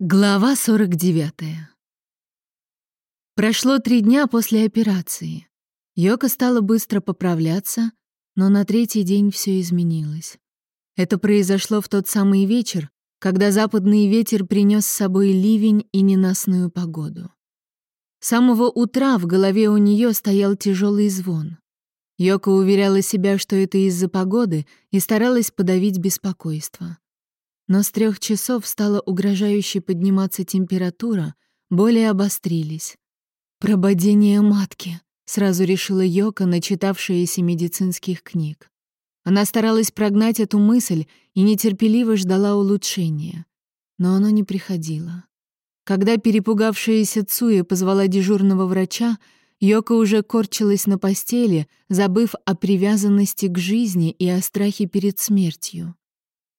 Глава 49. Прошло три дня после операции. Йока стала быстро поправляться, но на третий день все изменилось. Это произошло в тот самый вечер, когда западный ветер принес с собой ливень и ненастную погоду. С самого утра в голове у нее стоял тяжелый звон. Йока уверяла себя, что это из-за погоды, и старалась подавить беспокойство. Но с трех часов стала угрожающе подниматься температура, боли обострились. «Прободение матки», — сразу решила Йока, начитавшаяся медицинских книг. Она старалась прогнать эту мысль и нетерпеливо ждала улучшения. Но оно не приходило. Когда перепугавшаяся Цуя позвала дежурного врача, Йока уже корчилась на постели, забыв о привязанности к жизни и о страхе перед смертью.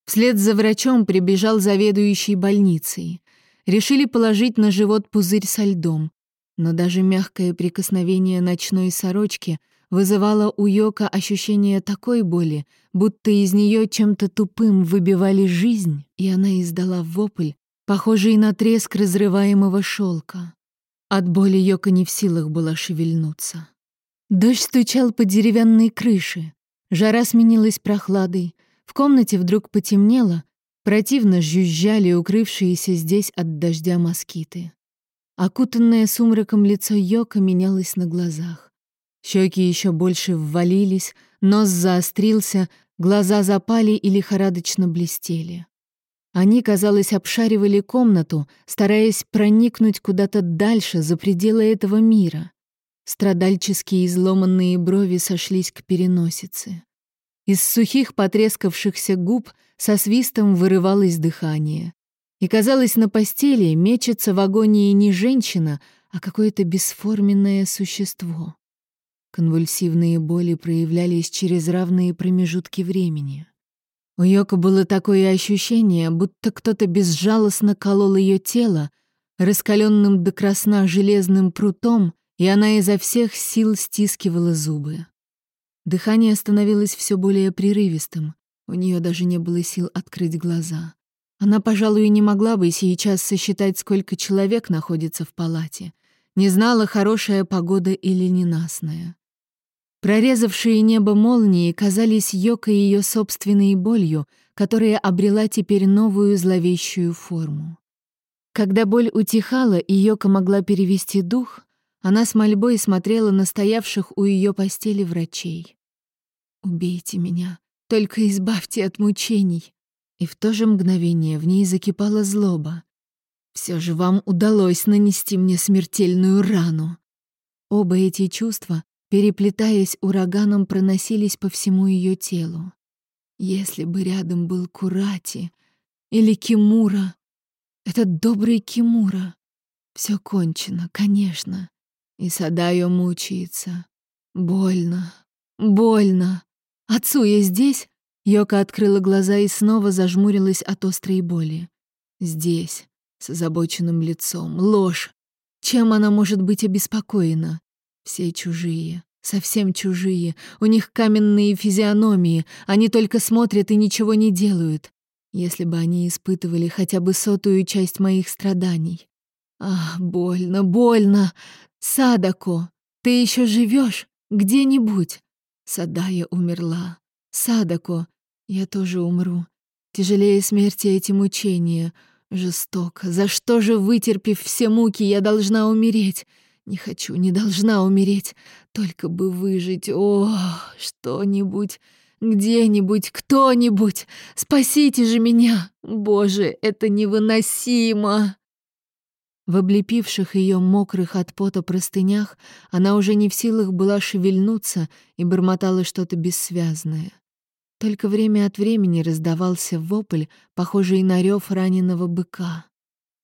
Вслед за врачом прибежал заведующий больницей. Решили положить на живот пузырь со льдом. Но даже мягкое прикосновение ночной сорочки вызывало у Йока ощущение такой боли, будто из нее чем-то тупым выбивали жизнь, и она издала вопль, похожий на треск разрываемого шелка. От боли Йока не в силах была шевельнуться. Дождь стучал по деревянной крыше. Жара сменилась прохладой, в комнате вдруг потемнело, противно жужжали укрывшиеся здесь от дождя москиты. Окутанное сумраком лицо Йока менялось на глазах. Щеки еще больше ввалились, нос заострился, глаза запали и лихорадочно блестели. Они, казалось, обшаривали комнату, стараясь проникнуть куда-то дальше, за пределы этого мира. Страдальческие изломанные брови сошлись к переносице. Из сухих потрескавшихся губ со свистом вырывалось дыхание. И, казалось, на постели мечется в агонии не женщина, а какое-то бесформенное существо. Конвульсивные боли проявлялись через равные промежутки времени. У Йоко было такое ощущение, будто кто-то безжалостно колол ее тело, раскаленным до красна железным прутом, и она изо всех сил стискивала зубы. Дыхание становилось все более прерывистым. У нее даже не было сил открыть глаза. Она, пожалуй, не могла бы сейчас сосчитать, сколько человек находится в палате. Не знала, хорошая погода или ненастная. Прорезавшие небо молнии казались Йока ее собственной болью, которая обрела теперь новую зловещую форму. Когда боль утихала и Йока могла перевести дух, она с мольбой смотрела на стоявших у ее постели врачей. «Убейте меня, только избавьте от мучений». И в то же мгновение в ней закипала злоба. «Все же вам удалось нанести мне смертельную рану». Оба эти чувства, переплетаясь ураганом, проносились по всему ее телу. Если бы рядом был Курати или Кимура, этот добрый Кимура, все кончено, конечно. И Садайо мучается. Больно, больно. Отцу я здесь? Йока открыла глаза и снова зажмурилась от острой боли. Здесь, с озабоченным лицом. Ложь. Чем она может быть обеспокоена? Все чужие, совсем чужие. У них каменные физиономии. Они только смотрят и ничего не делают. Если бы они испытывали хотя бы сотую часть моих страданий. Ах, больно, больно. Садако, ты еще живешь где-нибудь? Садая умерла. Садако, я тоже умру. Тяжелее смерти эти мучения. Жестоко. За что же, вытерпев все муки, я должна умереть? Не хочу, не должна умереть. Только бы выжить. О, что-нибудь, где-нибудь, кто-нибудь. Спасите же меня. Боже, это невыносимо. В облепивших ее мокрых от пота простынях она уже не в силах была шевельнуться и бормотала что-то бессвязное. Только время от времени раздавался вопль, похожий на рев раненого быка.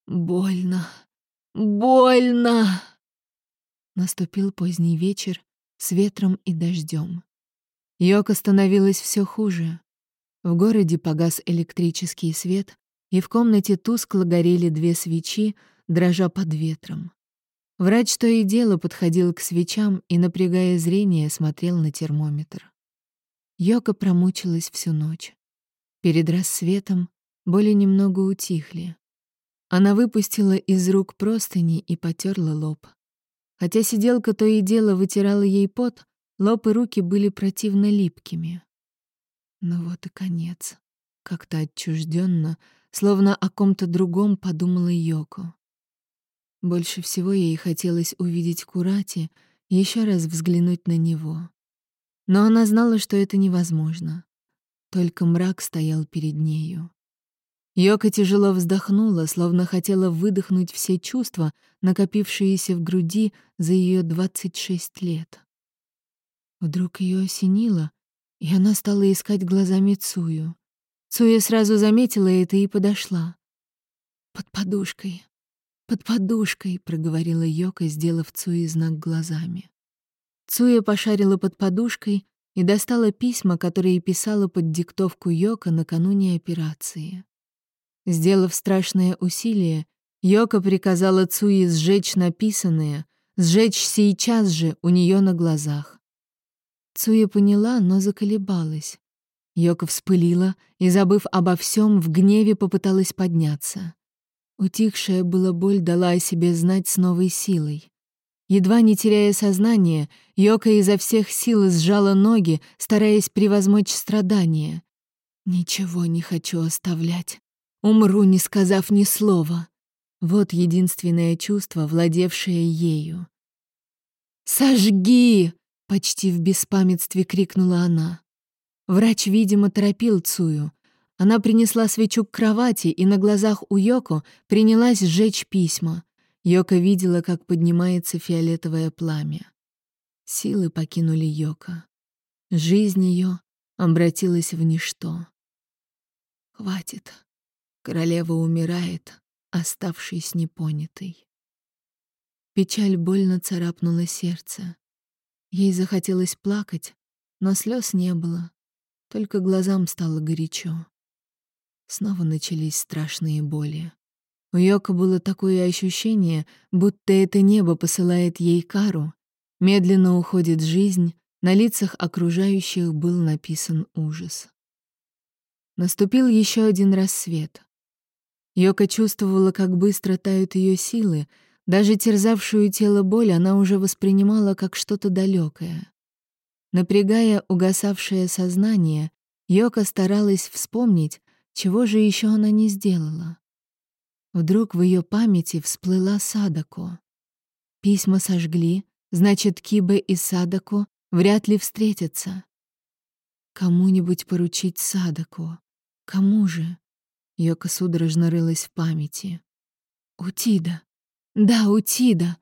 «Больно! Больно!» Наступил поздний вечер с ветром и дождем. Йока становилось все хуже. В городе погас электрический свет, и в комнате тускло горели две свечи, дрожа под ветром. Врач то и дело подходил к свечам и, напрягая зрение, смотрел на термометр. Йока промучилась всю ночь. Перед рассветом боли немного утихли. Она выпустила из рук простыни и потерла лоб. Хотя сиделка то и дело вытирала ей пот, лоб и руки были противно липкими. Ну вот и конец. Как-то отчужденно, словно о ком-то другом подумала Йоко. Больше всего ей хотелось увидеть Курати еще раз взглянуть на него. Но она знала, что это невозможно. Только мрак стоял перед нею. Йока тяжело вздохнула, словно хотела выдохнуть все чувства, накопившиеся в груди за ее 26 лет. Вдруг ее осенило, и она стала искать глазами Цую. Цуя сразу заметила это и подошла. «Под подушкой, под подушкой», — проговорила Йока, сделав Цуи знак глазами. Цуя пошарила под подушкой и достала письма, которые писала под диктовку Йока накануне операции. Сделав страшное усилие, Йока приказала Цуи сжечь написанное, сжечь сейчас же у нее на глазах. Цуя поняла, но заколебалась. Йока вспылила и, забыв обо всем, в гневе попыталась подняться. Утихшая была боль дала о себе знать с новой силой. Едва не теряя сознание, Йока изо всех сил сжала ноги, стараясь превозмочь страдания. «Ничего не хочу оставлять. Умру, не сказав ни слова». Вот единственное чувство, владевшее ею. «Сожги!» Почти в беспамятстве крикнула она. Врач, видимо, торопил Цую. Она принесла свечу к кровати и на глазах у Йоко принялась сжечь письма. Йока видела, как поднимается фиолетовое пламя. Силы покинули Йока. Жизнь ее обратилась в ничто. Хватит. Королева умирает, оставшись непонятой. Печаль больно царапнула сердце. Ей захотелось плакать, но слез не было, только глазам стало горячо. Снова начались страшные боли. У Йока было такое ощущение, будто это небо посылает ей кару. Медленно уходит жизнь, на лицах окружающих был написан ужас. Наступил еще один рассвет. Йока чувствовала, как быстро тают ее силы, даже терзавшую тело боль она уже воспринимала как что-то далекое. Напрягая угасавшее сознание, Йока старалась вспомнить, чего же еще она не сделала. Вдруг в ее памяти всплыла Садако. Письма сожгли, значит, Кибе и Садако вряд ли встретятся. Кому-нибудь поручить Садако. Кому же? Йока судорожно рылась в памяти. Утида. Да, Утида.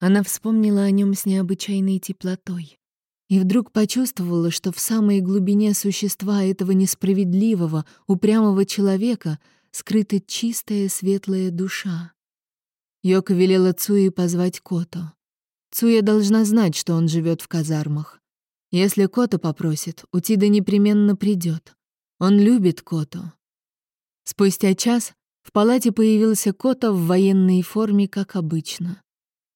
Она вспомнила о нем с необычайной теплотой и вдруг почувствовала, что в самой глубине существа этого несправедливого, упрямого человека скрыта чистая светлая душа. Йока велела Цуи позвать Кото. Цуя должна знать, что он живет в казармах. Если Кото попросит, Утида непременно придет. Он любит Кото. Спустя час в палате появился Кота в военной форме, как обычно.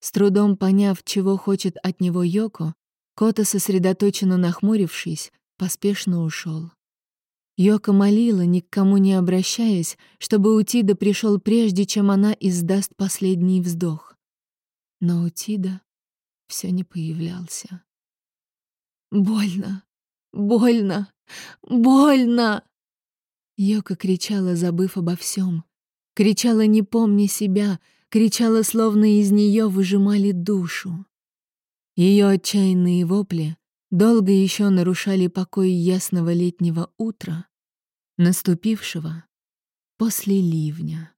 С трудом поняв, чего хочет от него Йоко, Кота, сосредоточенно нахмурившись, поспешно ушел. Йока молила, ни к кому не обращаясь, чтобы Утида пришел прежде, чем она издаст последний вздох. Но Утида все не появлялся. «Больно! Больно! Больно!» Йока кричала, забыв обо всем, Кричала, не помня себя, кричала, словно из нее выжимали душу. Ее отчаянные вопли долго еще нарушали покой ясного летнего утра, наступившего после ливня.